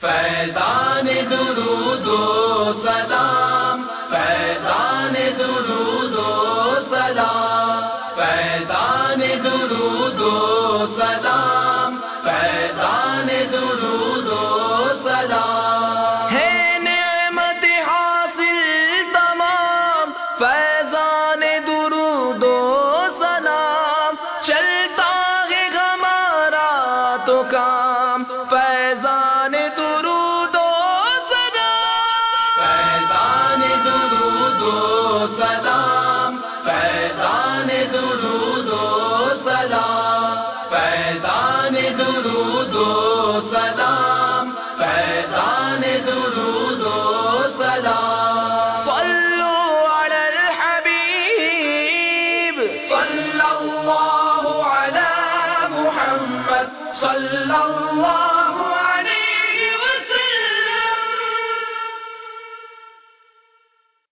فیضان درود و سلام، فیضان درود و سلام، فیضان درود و سلام، فیضان درود و سلام۔ ہے نعمت حاصل تمام، فیضان درود و سلام، چلتا ہے ہمارا تو کام، فیضان فیضان درود و سلام فیضان درود و سلام. صلو علی الحبیب. صلی اللہ محمد صلی اللہ